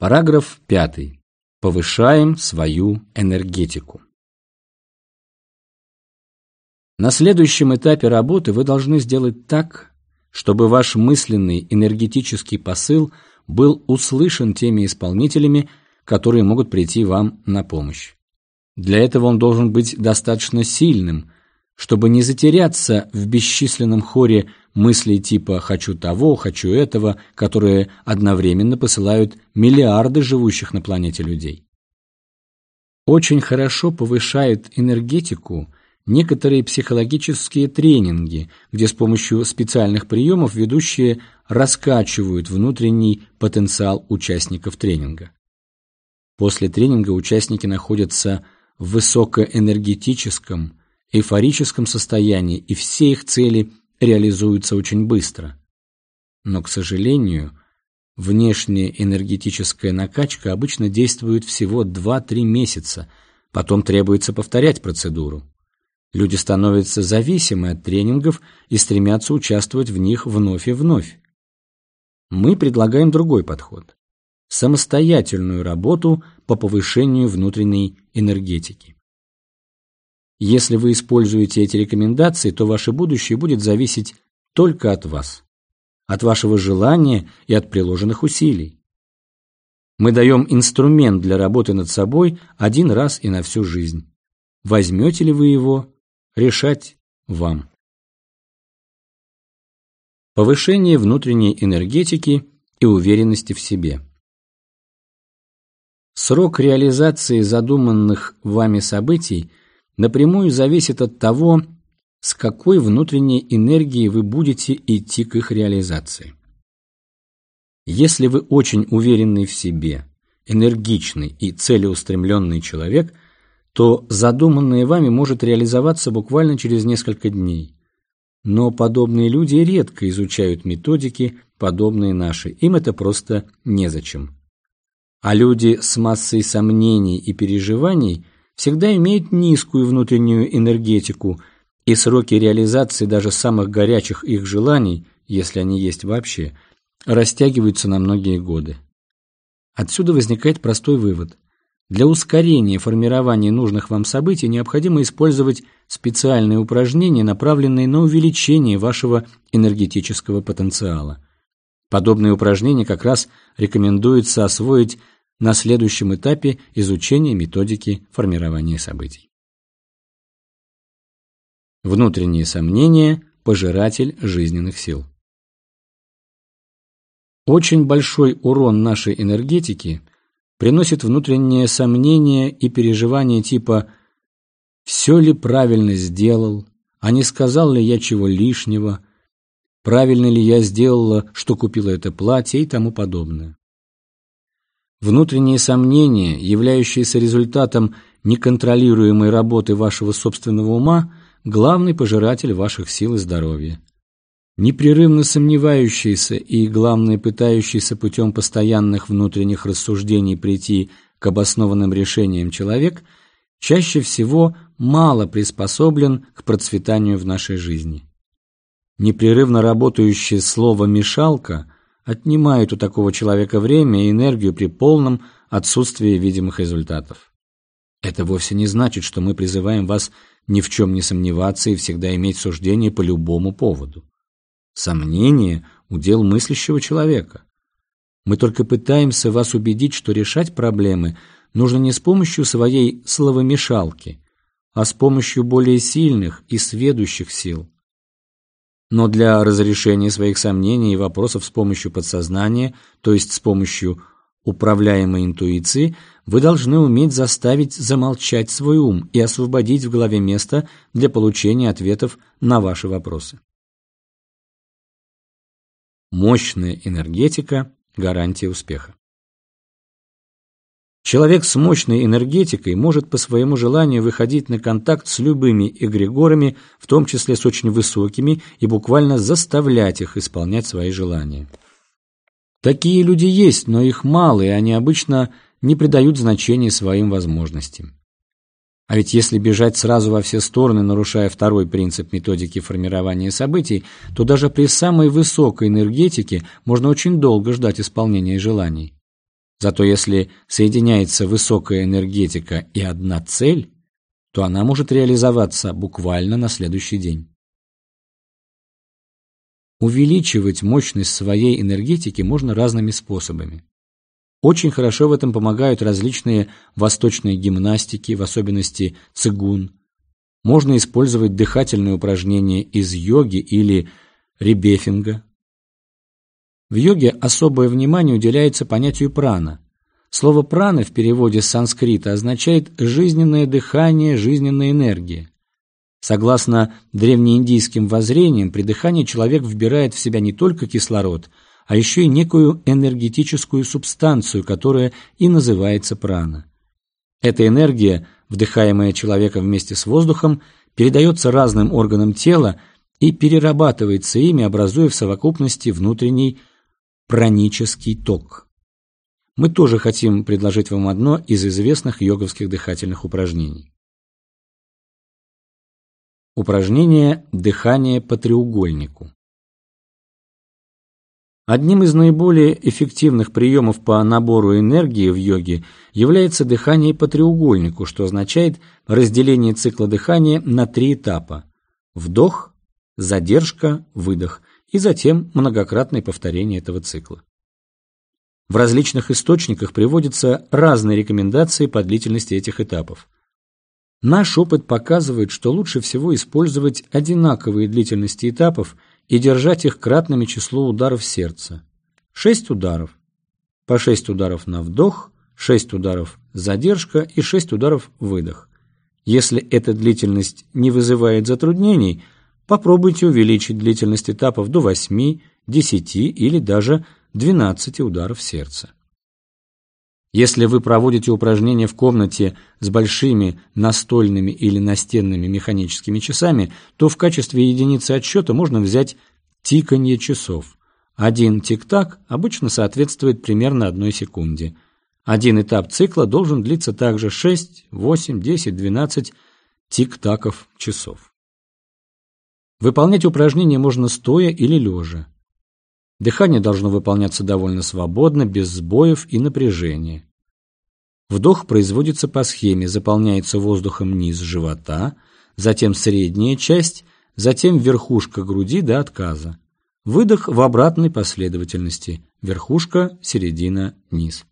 Параграф 5. Повышаем свою энергетику. На следующем этапе работы вы должны сделать так, чтобы ваш мысленный энергетический посыл был услышан теми исполнителями, которые могут прийти вам на помощь. Для этого он должен быть достаточно сильным, чтобы не затеряться в бесчисленном хоре мыслей типа «хочу того», «хочу этого», которые одновременно посылают миллиарды живущих на планете людей. Очень хорошо повышает энергетику некоторые психологические тренинги, где с помощью специальных приемов ведущие раскачивают внутренний потенциал участников тренинга. После тренинга участники находятся в высокоэнергетическом, эйфорическом состоянии, и все их цели реализуются очень быстро. Но, к сожалению, внешняя энергетическая накачка обычно действует всего 2-3 месяца, потом требуется повторять процедуру. Люди становятся зависимы от тренингов и стремятся участвовать в них вновь и вновь. Мы предлагаем другой подход – самостоятельную работу по повышению внутренней энергетики. Если вы используете эти рекомендации, то ваше будущее будет зависеть только от вас, от вашего желания и от приложенных усилий. Мы даем инструмент для работы над собой один раз и на всю жизнь. Возьмете ли вы его, решать вам. Повышение внутренней энергетики и уверенности в себе. Срок реализации задуманных вами событий – напрямую зависит от того, с какой внутренней энергией вы будете идти к их реализации. Если вы очень уверенный в себе, энергичный и целеустремленный человек, то задуманное вами может реализоваться буквально через несколько дней. Но подобные люди редко изучают методики, подобные нашей. Им это просто незачем. А люди с массой сомнений и переживаний – всегда имеют низкую внутреннюю энергетику, и сроки реализации даже самых горячих их желаний, если они есть вообще, растягиваются на многие годы. Отсюда возникает простой вывод. Для ускорения формирования нужных вам событий необходимо использовать специальные упражнения, направленные на увеличение вашего энергетического потенциала. Подобные упражнения как раз рекомендуется освоить на следующем этапе изучения методики формирования событий. Внутренние сомнения – пожиратель жизненных сил. Очень большой урон нашей энергетики приносит внутреннее сомнение и переживание типа «все ли правильно сделал?», «а не сказал ли я чего лишнего?», «правильно ли я сделала, что купила это платье?» и тому подобное. Внутренние сомнения, являющиеся результатом неконтролируемой работы вашего собственного ума, главный пожиратель ваших сил и здоровья. Непрерывно сомневающийся и, главное, пытающийся путем постоянных внутренних рассуждений прийти к обоснованным решениям человек, чаще всего мало приспособлен к процветанию в нашей жизни. Непрерывно работающее слово «мешалка» – отнимают у такого человека время и энергию при полном отсутствии видимых результатов. Это вовсе не значит, что мы призываем вас ни в чем не сомневаться и всегда иметь суждение по любому поводу. Сомнение – удел мыслящего человека. Мы только пытаемся вас убедить, что решать проблемы нужно не с помощью своей словомешалки, а с помощью более сильных и сведущих сил. Но для разрешения своих сомнений и вопросов с помощью подсознания, то есть с помощью управляемой интуиции, вы должны уметь заставить замолчать свой ум и освободить в голове место для получения ответов на ваши вопросы. Мощная энергетика – гарантия успеха. Человек с мощной энергетикой может по своему желанию выходить на контакт с любыми эгрегорами, в том числе с очень высокими, и буквально заставлять их исполнять свои желания. Такие люди есть, но их мало, и они обычно не придают значения своим возможностям. А ведь если бежать сразу во все стороны, нарушая второй принцип методики формирования событий, то даже при самой высокой энергетике можно очень долго ждать исполнения желаний. Зато если соединяется высокая энергетика и одна цель, то она может реализоваться буквально на следующий день. Увеличивать мощность своей энергетики можно разными способами. Очень хорошо в этом помогают различные восточные гимнастики, в особенности цигун. Можно использовать дыхательные упражнения из йоги или ребефинга. В йоге особое внимание уделяется понятию прана. Слово прана в переводе с санскрита означает «жизненное дыхание, жизненная энергия». Согласно древнеиндийским воззрениям, при дыхании человек вбирает в себя не только кислород, а еще и некую энергетическую субстанцию, которая и называется прана. Эта энергия, вдыхаемая человеком вместе с воздухом, передается разным органам тела и перерабатывается ими, образуя в совокупности внутренний пранический ток. Мы тоже хотим предложить вам одно из известных йоговских дыхательных упражнений. Упражнение «Дыхание по треугольнику». Одним из наиболее эффективных приемов по набору энергии в йоге является дыхание по треугольнику, что означает разделение цикла дыхания на три этапа – вдох, задержка, выдох и затем многократное повторение этого цикла. В различных источниках приводятся разные рекомендации по длительности этих этапов. Наш опыт показывает, что лучше всего использовать одинаковые длительности этапов и держать их кратными числу ударов сердца. 6 ударов. По 6 ударов на вдох, 6 ударов задержка и 6 ударов выдох. Если эта длительность не вызывает затруднений, попробуйте увеличить длительность этапов до 8, 10 или даже 12 ударов сердца. Если вы проводите упражнения в комнате с большими настольными или настенными механическими часами, то в качестве единицы отсчета можно взять тиканье часов. Один тик-так обычно соответствует примерно одной секунде. Один этап цикла должен длиться также 6, 8, 10, 12 тик-таков часов. Выполнять упражнения можно стоя или лежа. Дыхание должно выполняться довольно свободно, без сбоев и напряжения. Вдох производится по схеме, заполняется воздухом низ живота, затем средняя часть, затем верхушка груди до отказа. Выдох в обратной последовательности. Верхушка, середина, низ.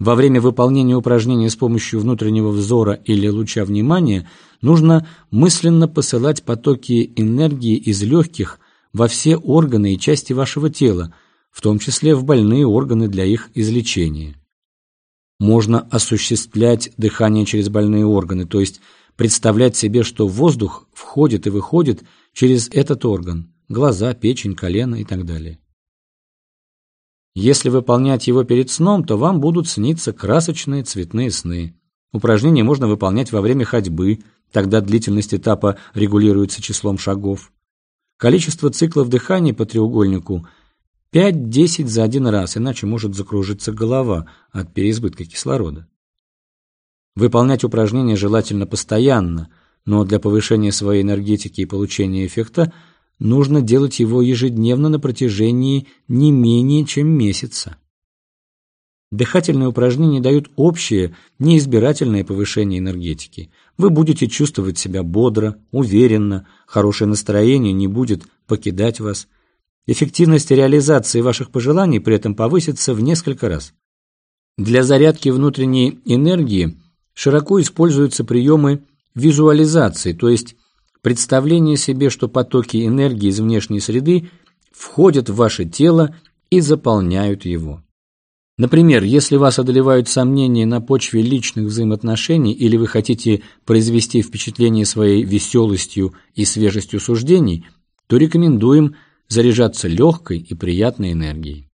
Во время выполнения упражнения с помощью внутреннего взора или луча внимания нужно мысленно посылать потоки энергии из легких во все органы и части вашего тела, в том числе в больные органы для их излечения. Можно осуществлять дыхание через больные органы, то есть представлять себе, что воздух входит и выходит через этот орган – глаза, печень, колено и так далее. Если выполнять его перед сном, то вам будут сниться красочные цветные сны. Упражнение можно выполнять во время ходьбы, тогда длительность этапа регулируется числом шагов. Количество циклов дыхания по треугольнику 5-10 за один раз, иначе может закружиться голова от переизбытка кислорода. Выполнять упражнения желательно постоянно, но для повышения своей энергетики и получения эффекта нужно делать его ежедневно на протяжении не менее чем месяца. Дыхательные упражнения дают общее, неизбирательное повышение энергетики. Вы будете чувствовать себя бодро, уверенно, хорошее настроение не будет покидать вас. Эффективность реализации ваших пожеланий при этом повысится в несколько раз. Для зарядки внутренней энергии широко используются приемы визуализации, то есть представление себе, что потоки энергии из внешней среды входят в ваше тело и заполняют его. Например, если вас одолевают сомнения на почве личных взаимоотношений или вы хотите произвести впечатление своей веселостью и свежестью суждений, то рекомендуем заряжаться легкой и приятной энергией.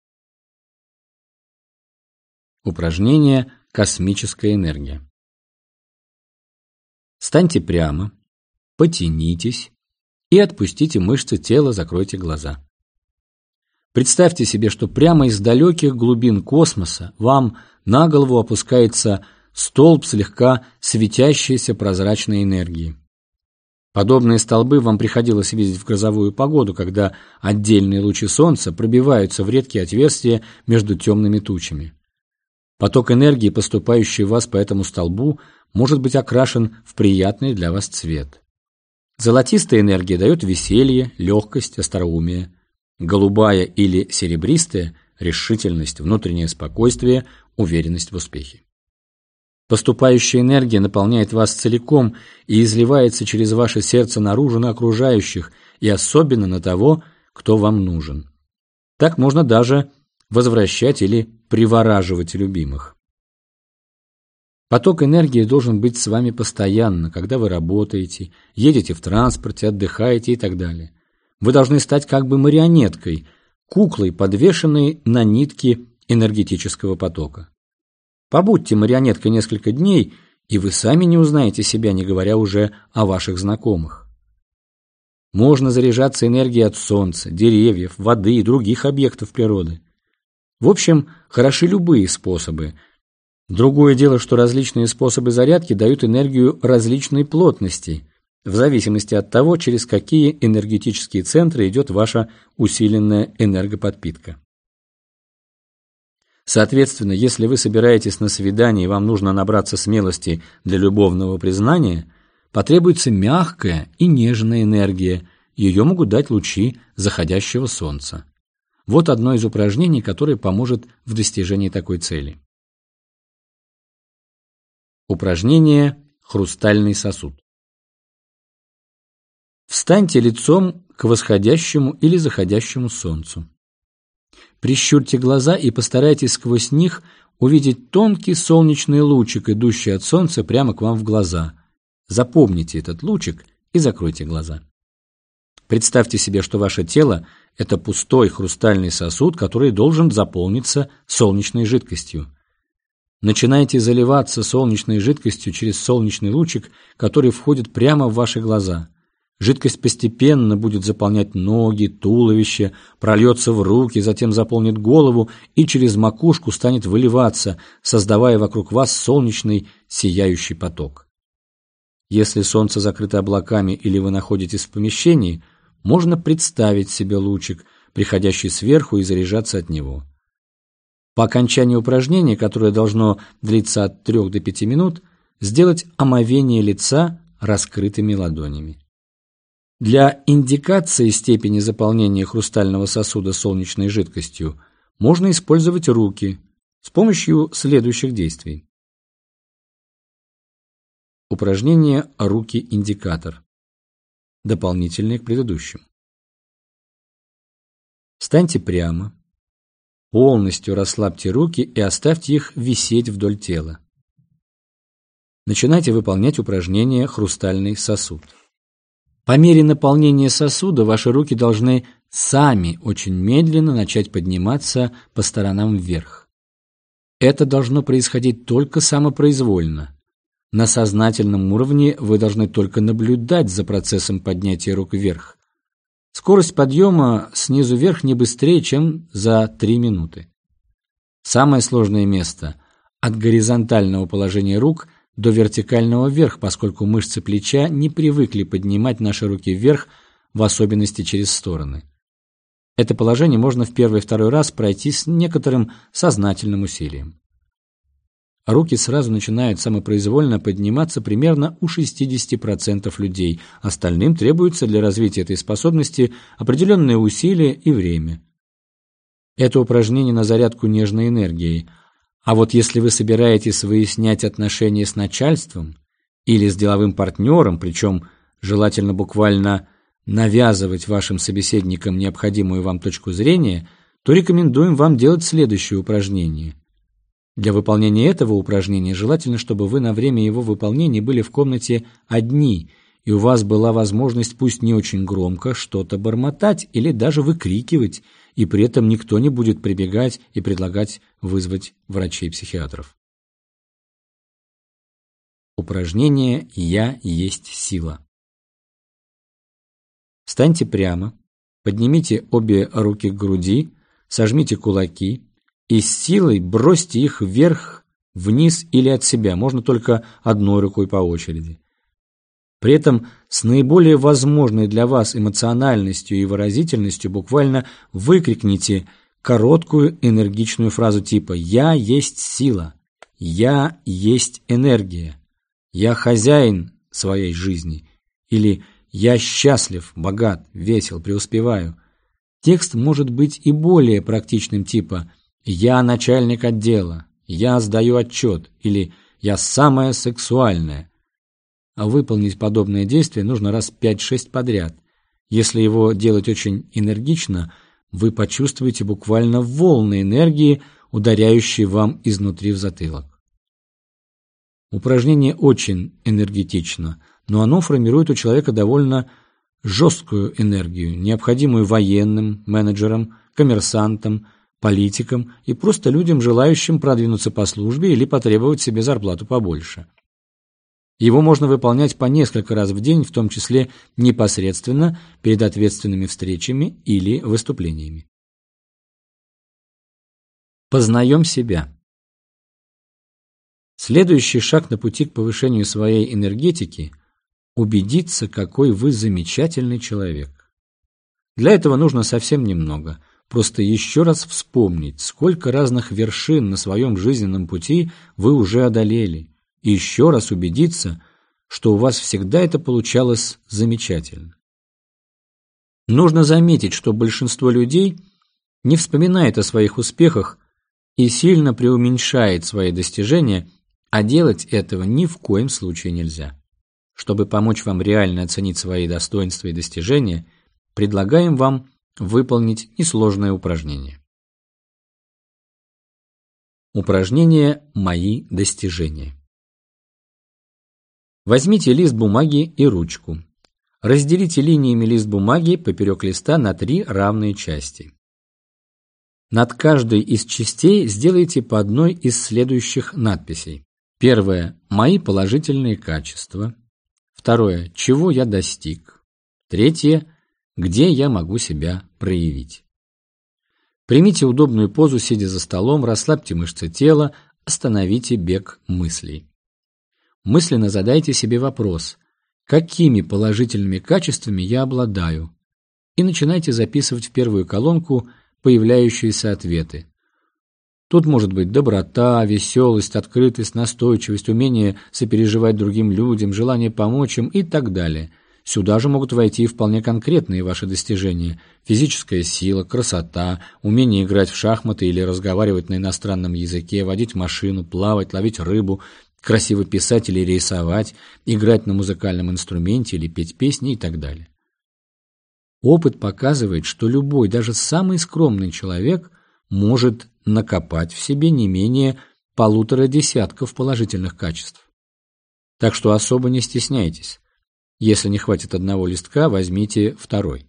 Упражнение «Космическая энергия». Станьте прямо, потянитесь и отпустите мышцы тела, закройте глаза. Представьте себе, что прямо из далеких глубин космоса вам на голову опускается столб слегка светящейся прозрачной энергии. Подобные столбы вам приходилось видеть в грозовую погоду, когда отдельные лучи солнца пробиваются в редкие отверстия между темными тучами. Поток энергии, поступающий в вас по этому столбу, может быть окрашен в приятный для вас цвет. Золотистая энергия дает веселье, легкость, остроумие. Голубая или серебристая – решительность, внутреннее спокойствие, уверенность в успехе. Поступающая энергия наполняет вас целиком и изливается через ваше сердце наружу на окружающих и особенно на того, кто вам нужен. Так можно даже возвращать или привораживать любимых. Поток энергии должен быть с вами постоянно, когда вы работаете, едете в транспорте, отдыхаете и так далее. Вы должны стать как бы марионеткой, куклой, подвешенной на нитке энергетического потока. Побудьте марионеткой несколько дней, и вы сами не узнаете себя, не говоря уже о ваших знакомых. Можно заряжаться энергией от солнца, деревьев, воды и других объектов природы. В общем, хороши любые способы – Другое дело, что различные способы зарядки дают энергию различной плотности, в зависимости от того, через какие энергетические центры идет ваша усиленная энергоподпитка. Соответственно, если вы собираетесь на свидание и вам нужно набраться смелости для любовного признания, потребуется мягкая и нежная энергия, ее могут дать лучи заходящего солнца. Вот одно из упражнений, которое поможет в достижении такой цели. Упражнение «Хрустальный сосуд». Встаньте лицом к восходящему или заходящему солнцу. Прищурьте глаза и постарайтесь сквозь них увидеть тонкий солнечный лучик, идущий от солнца прямо к вам в глаза. Запомните этот лучик и закройте глаза. Представьте себе, что ваше тело – это пустой хрустальный сосуд, который должен заполниться солнечной жидкостью. Начинайте заливаться солнечной жидкостью через солнечный лучик, который входит прямо в ваши глаза. Жидкость постепенно будет заполнять ноги, туловище, прольется в руки, затем заполнит голову и через макушку станет выливаться, создавая вокруг вас солнечный сияющий поток. Если солнце закрыто облаками или вы находитесь в помещении, можно представить себе лучик, приходящий сверху и заряжаться от него. По окончании упражнения, которое должно длиться от 3 до 5 минут, сделать омовение лица раскрытыми ладонями. Для индикации степени заполнения хрустального сосуда солнечной жидкостью можно использовать руки с помощью следующих действий. Упражнение «Руки-индикатор». Дополнительное к предыдущему. Встаньте прямо, Полностью расслабьте руки и оставьте их висеть вдоль тела. Начинайте выполнять упражнение «Хрустальный сосуд». По мере наполнения сосуда ваши руки должны сами очень медленно начать подниматься по сторонам вверх. Это должно происходить только самопроизвольно. На сознательном уровне вы должны только наблюдать за процессом поднятия рук вверх. Скорость подъема снизу вверх не быстрее, чем за 3 минуты. Самое сложное место – от горизонтального положения рук до вертикального вверх, поскольку мышцы плеча не привыкли поднимать наши руки вверх, в особенности через стороны. Это положение можно в первый и второй раз пройти с некоторым сознательным усилием. Руки сразу начинают самопроизвольно подниматься примерно у 60% людей. Остальным требуется для развития этой способности определенные усилия и время. Это упражнение на зарядку нежной энергией. А вот если вы собираетесь выяснять отношения с начальством или с деловым партнером, причем желательно буквально навязывать вашим собеседникам необходимую вам точку зрения, то рекомендуем вам делать следующее упражнение. Для выполнения этого упражнения желательно, чтобы вы на время его выполнения были в комнате одни, и у вас была возможность, пусть не очень громко, что-то бормотать или даже выкрикивать, и при этом никто не будет прибегать и предлагать вызвать врачей-психиатров. Упражнение «Я есть сила». Встаньте прямо, поднимите обе руки к груди, сожмите кулаки, и с силой бросьте их вверх, вниз или от себя, можно только одной рукой по очереди. При этом с наиболее возможной для вас эмоциональностью и выразительностью буквально выкрикните короткую энергичную фразу типа «Я есть сила», «Я есть энергия», «Я хозяин своей жизни» или «Я счастлив, богат, весел, преуспеваю». Текст может быть и более практичным типа «Я начальник отдела», «Я сдаю отчет» или «Я самая сексуальная». А выполнить подобное действие нужно раз 5-6 подряд. Если его делать очень энергично, вы почувствуете буквально волны энергии, ударяющие вам изнутри в затылок. Упражнение очень энергетично, но оно формирует у человека довольно жесткую энергию, необходимую военным, менеджерам, коммерсантам, политикам и просто людям, желающим продвинуться по службе или потребовать себе зарплату побольше. Его можно выполнять по несколько раз в день, в том числе непосредственно перед ответственными встречами или выступлениями. Познаем себя. Следующий шаг на пути к повышению своей энергетики – убедиться, какой вы замечательный человек. Для этого нужно совсем немного – просто еще раз вспомнить, сколько разных вершин на своем жизненном пути вы уже одолели, и еще раз убедиться, что у вас всегда это получалось замечательно. Нужно заметить, что большинство людей не вспоминает о своих успехах и сильно преуменьшает свои достижения, а делать этого ни в коем случае нельзя. Чтобы помочь вам реально оценить свои достоинства и достижения, предлагаем вам выполнить несложное упражнение. Упражнение «Мои достижения». Возьмите лист бумаги и ручку. Разделите линиями лист бумаги поперек листа на три равные части. Над каждой из частей сделайте по одной из следующих надписей. Первое – мои положительные качества. Второе – чего я достиг. Третье – где я могу себя проявить. Примите удобную позу, сидя за столом, расслабьте мышцы тела, остановите бег мыслей мысленно задайте себе вопрос, какими положительными качествами я обладаю, и начинайте записывать в первую колонку появляющиеся ответы. Тут может быть доброта, веселость, открытость, настойчивость, умение сопереживать другим людям, желание помочь им и так далее. Сюда же могут войти вполне конкретные ваши достижения. Физическая сила, красота, умение играть в шахматы или разговаривать на иностранном языке, водить машину, плавать, ловить рыбу, красиво писать или рисовать, играть на музыкальном инструменте или петь песни и так далее. Опыт показывает, что любой, даже самый скромный человек может накопать в себе не менее полутора десятков положительных качеств. Так что особо не стесняйтесь. Если не хватит одного листка, возьмите второй.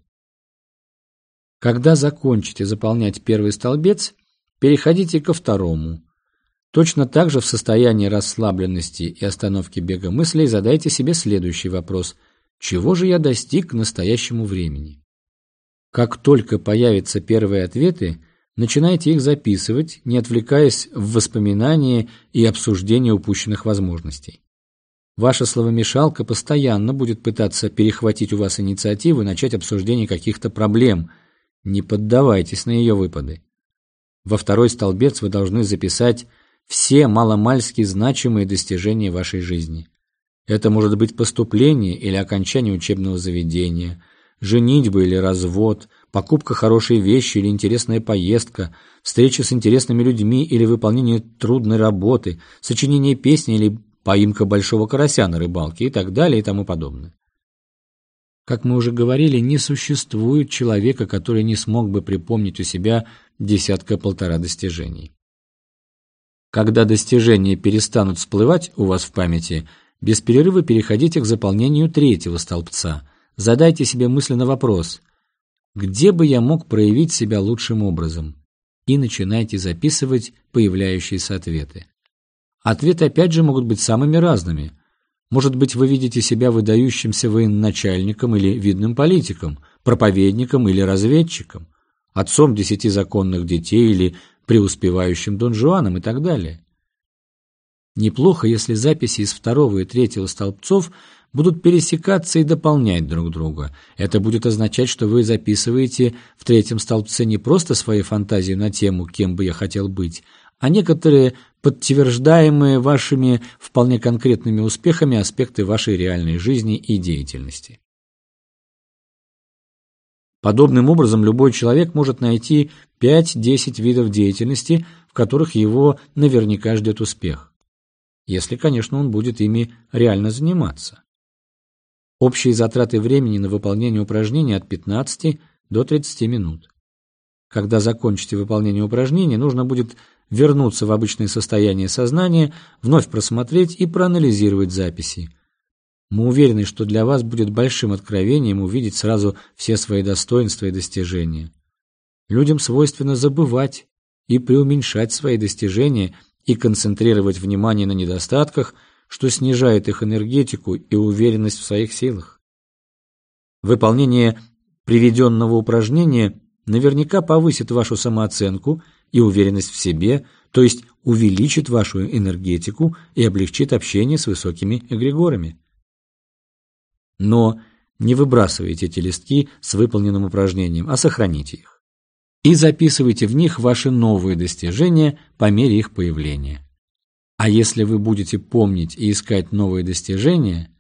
Когда закончите заполнять первый столбец, переходите ко второму, Точно так же в состоянии расслабленности и остановки бега мыслей задайте себе следующий вопрос. Чего же я достиг к настоящему времени? Как только появятся первые ответы, начинайте их записывать, не отвлекаясь в воспоминания и обсуждение упущенных возможностей. Ваша словомешалка постоянно будет пытаться перехватить у вас инициативу и начать обсуждение каких-то проблем. Не поддавайтесь на ее выпады. Во второй столбец вы должны записать все маломальски значимые достижения вашей жизни. Это может быть поступление или окончание учебного заведения, женитьба или развод, покупка хорошей вещи или интересная поездка, встреча с интересными людьми или выполнение трудной работы, сочинение песни или поимка большого карася на рыбалке и так далее и тому подобное. Как мы уже говорили, не существует человека, который не смог бы припомнить у себя десятка-полтора достижений. Когда достижения перестанут всплывать у вас в памяти, без перерыва переходите к заполнению третьего столбца. Задайте себе мысленно вопрос «Где бы я мог проявить себя лучшим образом?» и начинайте записывать появляющиеся ответы. Ответы опять же могут быть самыми разными. Может быть, вы видите себя выдающимся военачальником или видным политиком, проповедником или разведчиком, отцом десяти законных детей или преуспевающим Дон Жуаном и так далее. Неплохо, если записи из второго и третьего столбцов будут пересекаться и дополнять друг друга. Это будет означать, что вы записываете в третьем столбце не просто свои фантазии на тему «кем бы я хотел быть», а некоторые подтверждаемые вашими вполне конкретными успехами аспекты вашей реальной жизни и деятельности. Подобным образом любой человек может найти 5-10 видов деятельности, в которых его наверняка ждет успех. Если, конечно, он будет ими реально заниматься. Общие затраты времени на выполнение упражнений от 15 до 30 минут. Когда закончите выполнение упражнений, нужно будет вернуться в обычное состояние сознания, вновь просмотреть и проанализировать записи – мы уверены, что для вас будет большим откровением увидеть сразу все свои достоинства и достижения. Людям свойственно забывать и преуменьшать свои достижения и концентрировать внимание на недостатках, что снижает их энергетику и уверенность в своих силах. Выполнение приведенного упражнения наверняка повысит вашу самооценку и уверенность в себе, то есть увеличит вашу энергетику и облегчит общение с высокими эгрегорами. Но не выбрасывайте эти листки с выполненным упражнением, а сохраните их. И записывайте в них ваши новые достижения по мере их появления. А если вы будете помнить и искать новые достижения,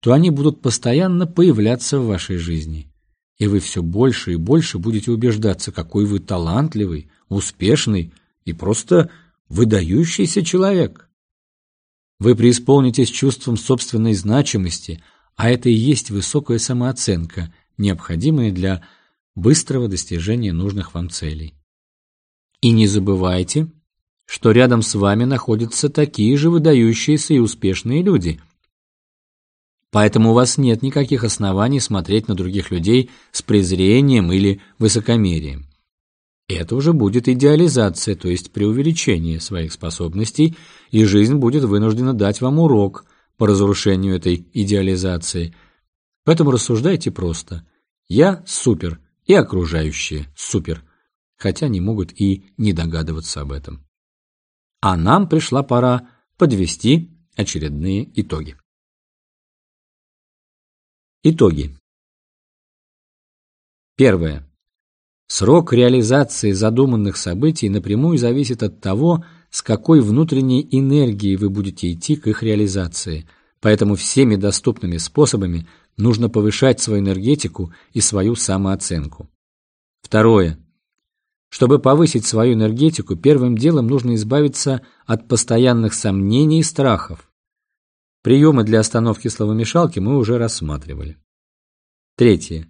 то они будут постоянно появляться в вашей жизни. И вы все больше и больше будете убеждаться, какой вы талантливый, успешный и просто выдающийся человек. Вы преисполнитесь чувством собственной значимости – а это и есть высокая самооценка, необходимая для быстрого достижения нужных вам целей. И не забывайте, что рядом с вами находятся такие же выдающиеся и успешные люди. Поэтому у вас нет никаких оснований смотреть на других людей с презрением или высокомерием. Это уже будет идеализация, то есть преувеличение своих способностей, и жизнь будет вынуждена дать вам урок – по разрушению этой идеализации. Поэтому рассуждайте просто. Я супер, и окружающие супер, хотя не могут и не догадываться об этом. А нам пришла пора подвести очередные итоги. Итоги. Первое. Срок реализации задуманных событий напрямую зависит от того, с какой внутренней энергией вы будете идти к их реализации. Поэтому всеми доступными способами нужно повышать свою энергетику и свою самооценку. Второе. Чтобы повысить свою энергетику, первым делом нужно избавиться от постоянных сомнений и страхов. Приемы для остановки словомешалки мы уже рассматривали. Третье.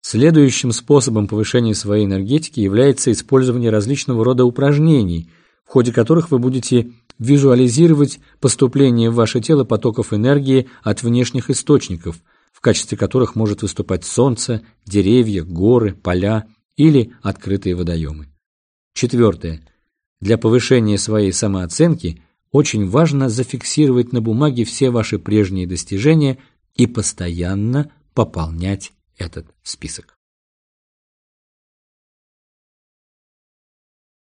Следующим способом повышения своей энергетики является использование различного рода упражнений – в ходе которых вы будете визуализировать поступление в ваше тело потоков энергии от внешних источников, в качестве которых может выступать солнце, деревья, горы, поля или открытые водоемы. Четвертое. Для повышения своей самооценки очень важно зафиксировать на бумаге все ваши прежние достижения и постоянно пополнять этот список.